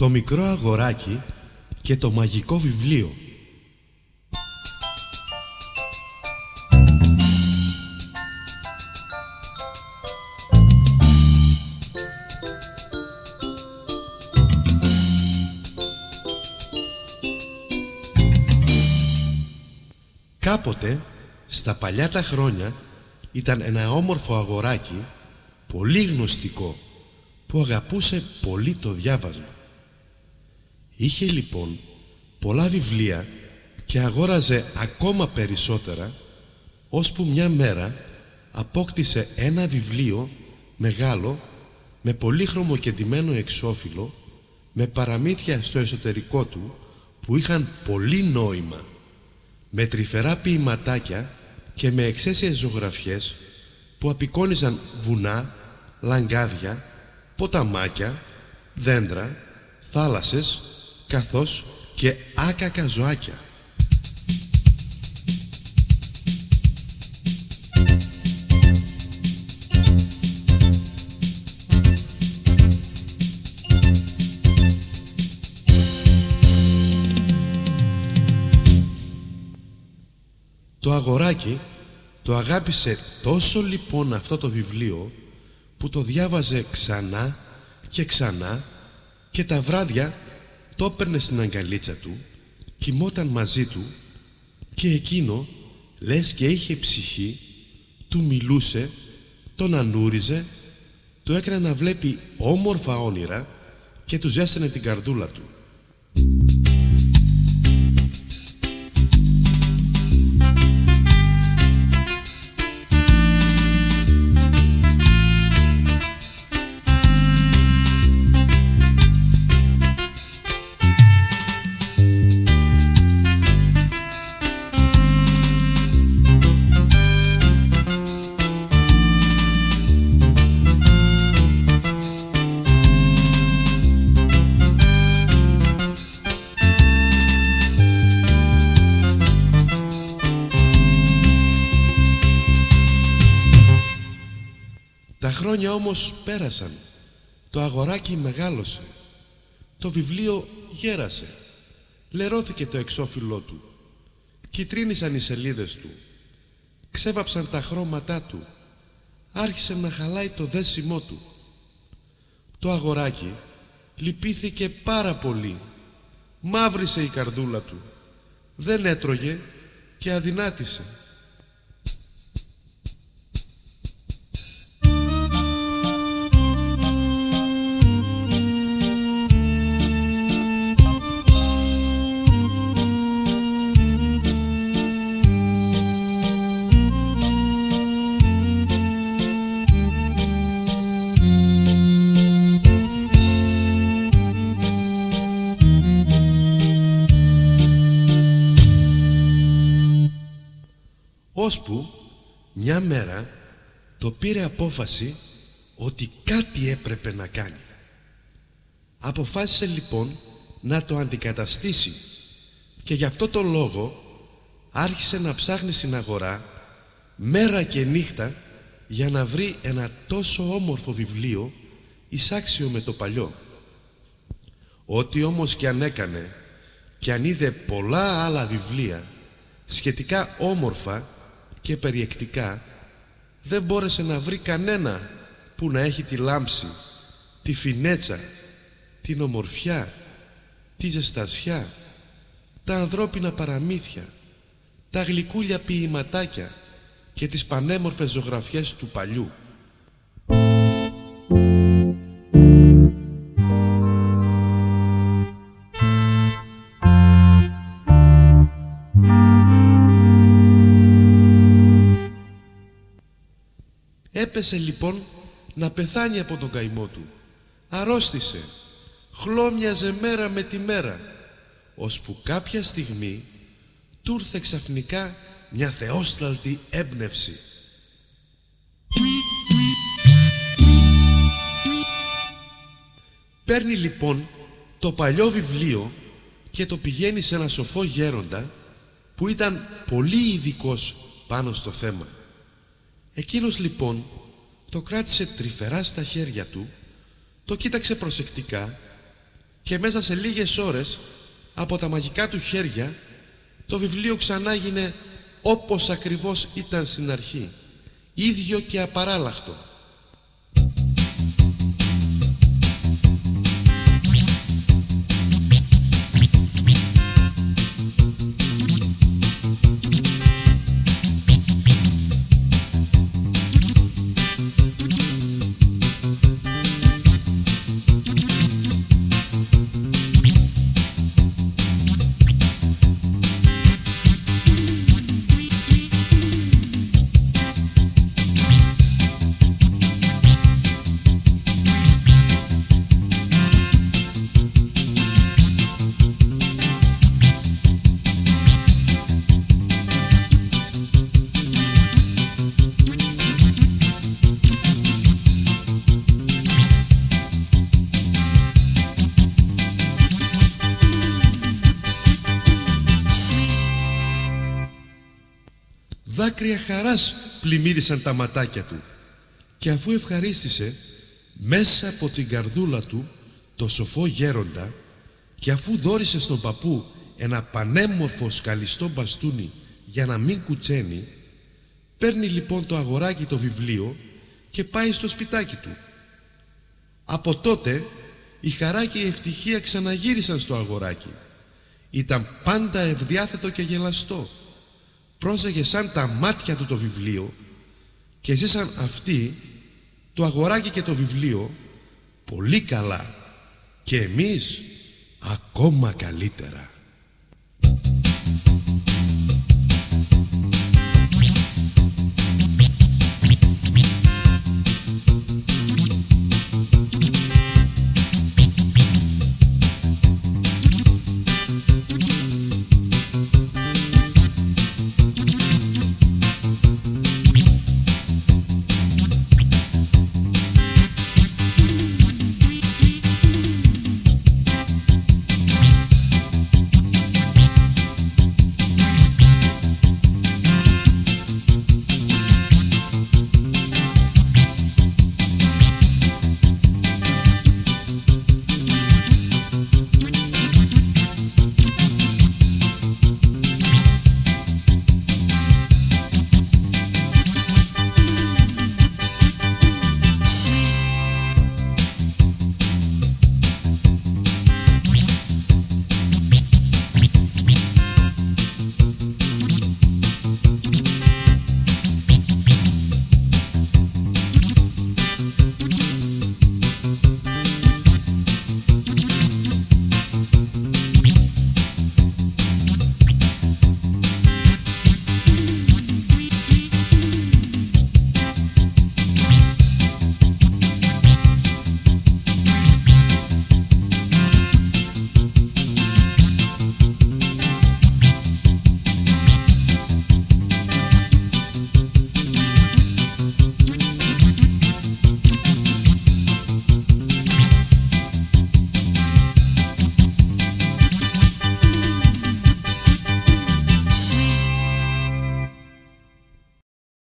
Το μικρό αγοράκι και το μαγικό βιβλίο Κάποτε, στα παλιά τα χρόνια, ήταν ένα όμορφο αγοράκι, πολύ γνωστικό, που αγαπούσε πολύ το διάβασμα. Είχε λοιπόν πολλά βιβλία και αγόραζε ακόμα περισσότερα, ώσπου μια μέρα απόκτησε ένα βιβλίο μεγάλο με πολύχρωμο και ντυμένο εξώφυλλο με παραμύθια στο εσωτερικό του που είχαν πολύ νόημα με τρυφερά ποιηματάκια και με εξαίσιες ζωγραφιές που απεικόνιζαν βουνά, λαγκάδια, ποταμάκια, δέντρα, θάλασσες καθώς και άκακα ζωάκια. Το αγοράκι το αγάπησε τόσο λοιπόν αυτό το βιβλίο που το διάβαζε ξανά και ξανά και τα βράδια το έπαιρνε στην αγκαλίτσα του, κοιμόταν μαζί του και εκείνο, λες και είχε ψυχή, του μιλούσε, τον ανούριζε, το έκανε να βλέπει όμορφα όνειρα και του ζέσανε την καρδούλα του. Χρόνια όμως πέρασαν. Το αγοράκι μεγάλωσε. Το βιβλίο γέρασε. Λερώθηκε το εξώφυλλό του. Κιτρίνησαν οι σελίδες του. Ξέβαψαν τα χρώματά του. Άρχισε να χαλάει το δέσιμό του. Το αγοράκι λυπήθηκε πάρα πολύ. Μαύρισε η καρδούλα του. Δεν έτρωγε και αδυνάτησε. Ώσπου μια μέρα το πήρε απόφαση ότι κάτι έπρεπε να κάνει. Αποφάσισε λοιπόν να το αντικαταστήσει και γι' αυτό το λόγο άρχισε να ψάχνει στην αγορά μέρα και νύχτα για να βρει ένα τόσο όμορφο βιβλίο εισάξιο με το παλιό. Ό,τι όμως και αν έκανε και αν είδε πολλά άλλα βιβλία σχετικά όμορφα και περιεκτικά δεν μπόρεσε να βρει κανένα που να έχει τη λάμψη, τη φινέτσα, την ομορφιά, τη ζεστασιά, τα ανθρώπινα παραμύθια, τα γλυκούλια ποιηματάκια και τις πανέμορφες ζωγραφιές του παλιού. Έπεσε λοιπόν να πεθάνει από τον καημό του. Αρρώστησε. Χλώμιαζε μέρα με τη μέρα. Ώσπου κάποια στιγμή του ήρθε ξαφνικά μια θεόσταλτη έμπνευση. Παίρνει λοιπόν το παλιό βιβλίο και το πηγαίνει σε ένα σοφό γέροντα που ήταν πολύ ειδικός πάνω στο θέμα. Εκείνος λοιπόν το κράτησε τρυφερά στα χέρια του, το κοίταξε προσεκτικά και μέσα σε λίγες ώρες από τα μαγικά του χέρια το βιβλίο ξανά γίνε όπως ακριβώς ήταν στην αρχή, ίδιο και απαράλλαχτο. Δάκρυα χαράς πλημμύρισαν τα ματάκια του και αφού ευχαρίστησε μέσα από την καρδούλα του το σοφό γέροντα και αφού δόρισε στον παππού ένα πανέμορφο σκαλιστό μπαστούνι για να μην κουτσένει παίρνει λοιπόν το αγοράκι το βιβλίο και πάει στο σπιτάκι του. Από τότε η χαρά και η ευτυχία ξαναγύρισαν στο αγοράκι. Ήταν πάντα ευδιάθετο και γελαστό πρόσεχε σαν τα μάτια του το βιβλίο και ζήσαν αυτοί το αγοράκι και το βιβλίο πολύ καλά και εμείς ακόμα καλύτερα. あっ!